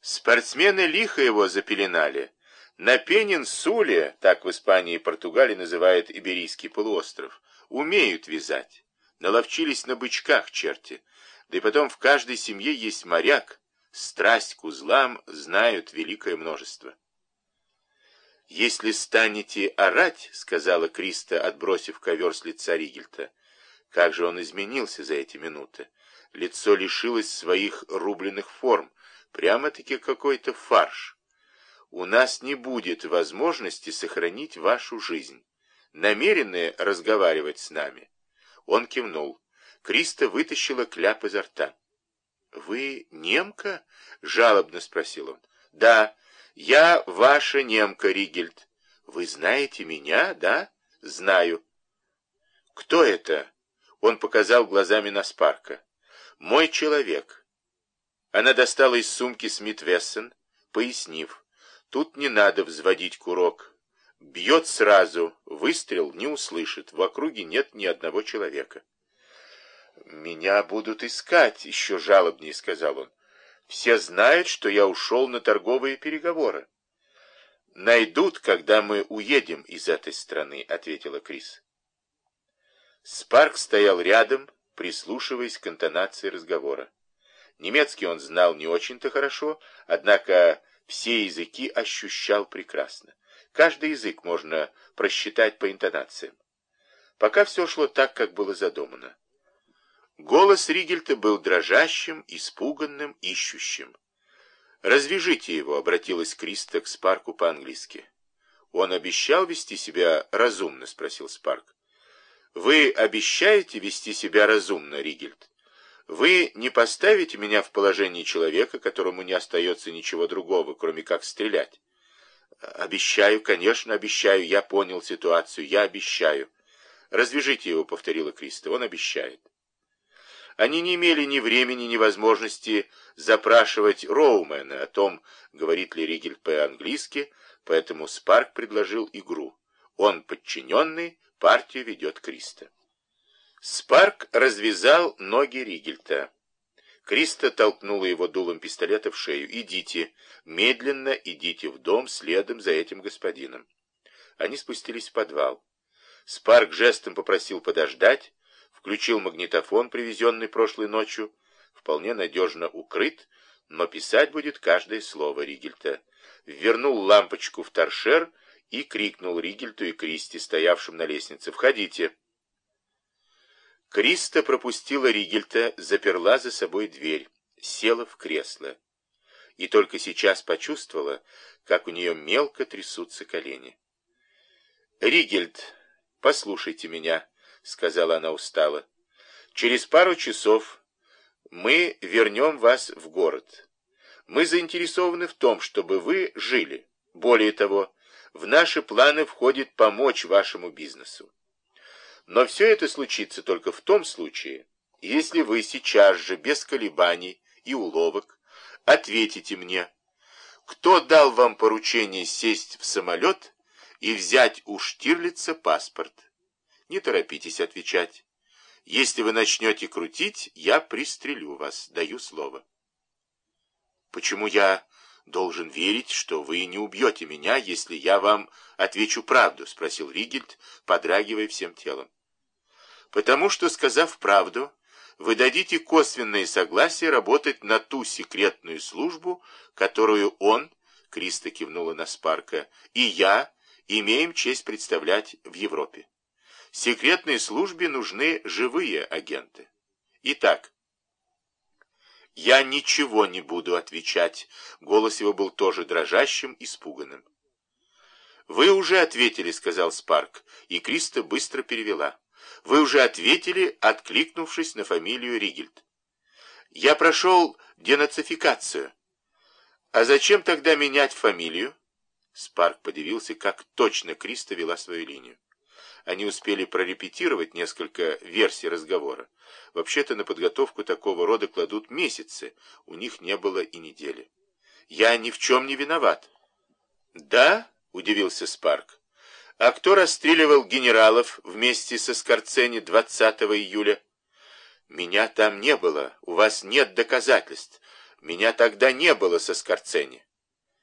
Спортсмены лихо его запеленали. На Пенинсуле, так в Испании и Португалии называют Иберийский полуостров, умеют вязать. Наловчились на бычках черти. Да и потом в каждой семье есть моряк. Страсть к узлам знают великое множество. «Если станете орать, — сказала Криста, отбросив ковер с лица Ригельта, — как же он изменился за эти минуты. Лицо лишилось своих рубленых форм, прямо-таки какой-то фарш. У нас не будет возможности сохранить вашу жизнь. Намерены разговаривать с нами?» Он кивнул. Криста вытащила кляп изо рта. «Вы немка?» — жалобно спросил он. «Да, я ваша немка, Ригельд. Вы знаете меня, да?» «Знаю». «Кто это?» — он показал глазами на Спарка. «Мой человек». Она достала из сумки Смит Вессон, пояснив. «Тут не надо взводить курок. Бьет сразу, выстрел не услышит, в округе нет ни одного человека». «Меня будут искать», — еще жалобнее сказал он. «Все знают, что я ушел на торговые переговоры». «Найдут, когда мы уедем из этой страны», — ответила Крис. Спарк стоял рядом, прислушиваясь к интонации разговора. Немецкий он знал не очень-то хорошо, однако все языки ощущал прекрасно. Каждый язык можно просчитать по интонациям. Пока все шло так, как было задумано. Голос Ригельта был дрожащим, испуганным, ищущим. «Развяжите его», — обратилась Криста к Спарку по-английски. «Он обещал вести себя разумно?» — спросил Спарк. «Вы обещаете вести себя разумно, Ригельд? Вы не поставите меня в положение человека, которому не остается ничего другого, кроме как стрелять?» «Обещаю, конечно, обещаю. Я понял ситуацию. Я обещаю». «Развяжите его», — повторила Криста. «Он обещает». Они не имели ни времени, ни возможности запрашивать Роумена о том, говорит ли Ригель по-английски, поэтому Спарк предложил игру. Он подчиненный, партию ведет Криста. Спарк развязал ноги Ригельта. Криста толкнула его дулом пистолета в шею. «Идите, медленно идите в дом следом за этим господином». Они спустились в подвал. Спарк жестом попросил подождать, включил магнитофон, привезенный прошлой ночью, вполне надежно укрыт, но писать будет каждое слово Ригельта. Вернул лампочку в торшер и крикнул Ригельту и Кристи, стоявшим на лестнице, «Входите!» Криста пропустила Ригельта, заперла за собой дверь, села в кресло. И только сейчас почувствовала, как у нее мелко трясутся колени. «Ригельт, послушайте меня», — сказала она устало. «Через пару часов мы вернем вас в город. Мы заинтересованы в том, чтобы вы жили. Более того, в наши планы входит помочь вашему бизнесу. Но все это случится только в том случае, если вы сейчас же, без колебаний и уловок, ответите мне, кто дал вам поручение сесть в самолет и взять у Штирлица паспорт. Не торопитесь отвечать. Если вы начнете крутить, я пристрелю вас, даю слово. Почему я должен верить, что вы не убьете меня, если я вам отвечу правду? Спросил Ригельд, подрагивая всем телом. Потому что, сказав правду, вы дадите косвенное согласие работать на ту секретную службу, которую он, Криста кивнула на Спарка, и я имеем честь представлять в Европе. Секретной службе нужны живые агенты. Итак, я ничего не буду отвечать. Голос его был тоже дрожащим, испуганным. «Вы уже ответили», — сказал Спарк, и Криста быстро перевела. «Вы уже ответили, откликнувшись на фамилию Ригельд. Я прошел денацификацию. А зачем тогда менять фамилию?» Спарк подивился, как точно Криста вела свою линию. Они успели прорепетировать несколько версий разговора. Вообще-то на подготовку такого рода кладут месяцы, у них не было и недели. «Я ни в чем не виноват». «Да?» — удивился Спарк. «А кто расстреливал генералов вместе со Скорцени 20 июля?» «Меня там не было, у вас нет доказательств. Меня тогда не было со Скорцени.